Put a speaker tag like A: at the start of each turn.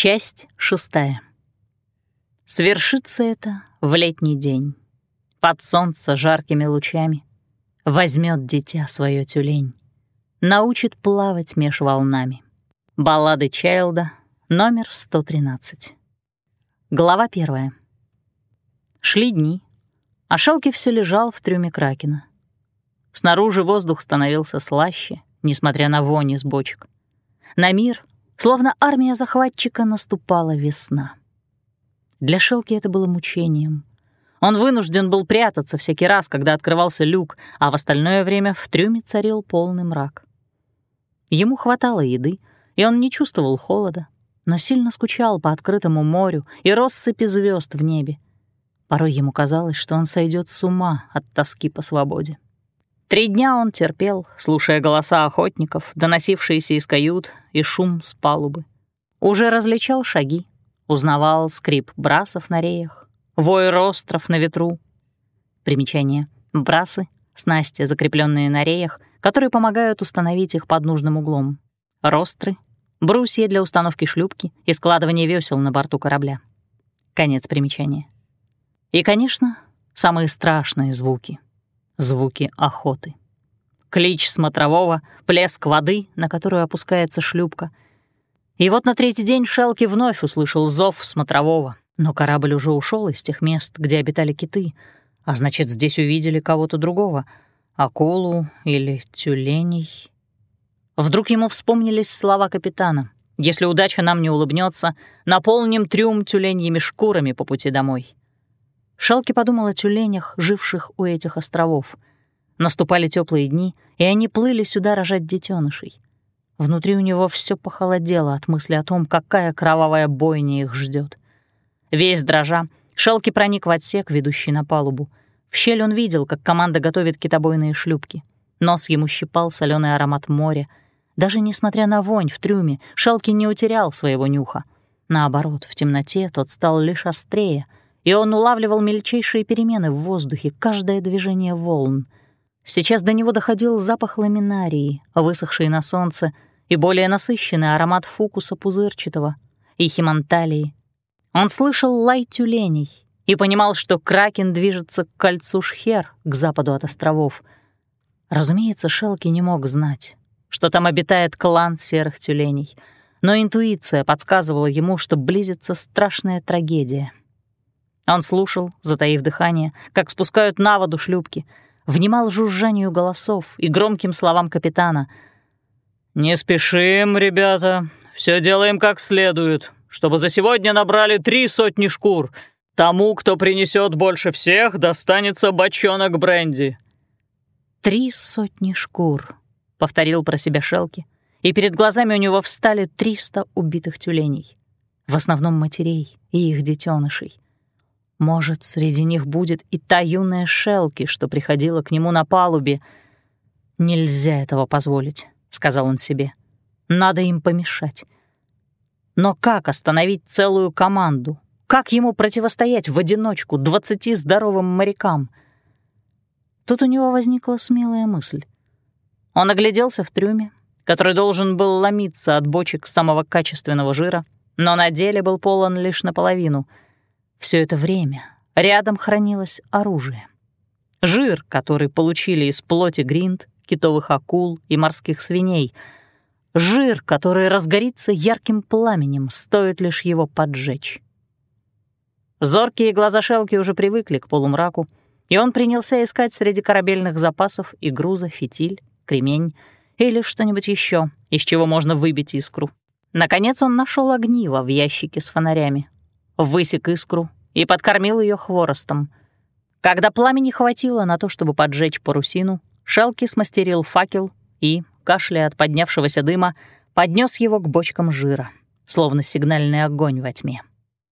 A: Часть шестая. Свершится это в летний день. Под солнце жаркими лучами Возьмет дитя свое тюлень, Научит плавать меж волнами. Баллады Чайлда, номер 113. Глава первая. Шли дни, а Шелки все лежал в трюме Кракена. Снаружи воздух становился слаще, несмотря на вони из бочек. На мир, словно армия захватчика, наступала весна. Для Шелки это было мучением. Он вынужден был прятаться всякий раз, когда открывался люк, а в остальное время в трюме царил полный мрак. Ему хватало еды, и он не чувствовал холода, но сильно скучал по открытому морю и россыпи звезд в небе. Порой ему казалось, что он сойдет с ума от тоски по свободе. Три дня он терпел, слушая голоса охотников, доносившиеся из кают, и шум с палубы. Уже различал шаги, узнавал скрип брасов на реях, вой ростров на ветру. Примечание. Брасы — снасти, закрепленные на реях, которые помогают установить их под нужным углом. Ростры — брусья для установки шлюпки и складывания весел на борту корабля. Конец примечания. И, конечно, самые страшные звуки — звуки охоты. Клич смотрового, плеск воды, на которую опускается шлюпка. И вот на третий день Шелки вновь услышал зов смотрового, но корабль уже ушел из тех мест, где обитали киты, а значит, здесь увидели кого-то другого — акулу или тюленей. Вдруг ему вспомнились слова капитана. «Если удача нам не улыбнется, наполним трюм тюленьими шкурами по пути домой». Шалки подумал о тюленях, живших у этих островов. Наступали теплые дни, и они плыли сюда рожать детенышей. Внутри у него все похолодело от мысли о том, какая кровавая бойня их ждет. Весь дрожа, Шелки проник в отсек, ведущий на палубу. В щель он видел, как команда готовит китобойные шлюпки. Нос ему щипал соленый аромат моря. Даже несмотря на вонь в трюме, Шелки не утерял своего нюха. Наоборот, в темноте тот стал лишь острее — и он улавливал мельчайшие перемены в воздухе, каждое движение волн. Сейчас до него доходил запах ламинарии, высохший на солнце, и более насыщенный аромат фукуса пузырчатого и химанталии. Он слышал лай тюленей и понимал, что Кракен движется к кольцу Шхер, к западу от островов. Разумеется, Шелки не мог знать, что там обитает клан серых тюленей, но интуиция подсказывала ему, что близится страшная трагедия — он слушал, затаив дыхание, как спускают на воду шлюпки, внимал жужжанию голосов и громким словам капитана. «Не спешим, ребята, все делаем как следует, чтобы за сегодня набрали три сотни шкур. Тому, кто принесет больше всех, достанется бочонок бренди». «Три сотни шкур», — повторил про себя Шелки, и перед глазами у него встали триста убитых тюленей, в основном матерей и их детенышей. Может, среди них будет и та юная Шелки, что приходила к нему на палубе. «Нельзя этого позволить», — сказал он себе. «Надо им помешать». Но как остановить целую команду? Как ему противостоять в одиночку двадцати здоровым морякам? Тут у него возникла смелая мысль. Он огляделся в трюме, который должен был ломиться от бочек самого качественного жира, но на деле был полон лишь наполовину — все это время рядом хранилось оружие. Жир, который получили из плоти гринд, китовых акул и морских свиней. Жир, который разгорится ярким пламенем, стоит лишь его поджечь. Зоркие глаза Шелки уже привыкли к полумраку, и он принялся искать среди корабельных запасов и груза фитиль, кремень или что-нибудь еще, из чего можно выбить искру. Наконец он нашел огниво в ящике с фонарями, высек искру и подкормил ее хворостом. Когда пламени хватило на то, чтобы поджечь парусину, Шелки смастерил факел и, кашляя от поднявшегося дыма, поднес его к бочкам жира, словно сигнальный огонь во тьме.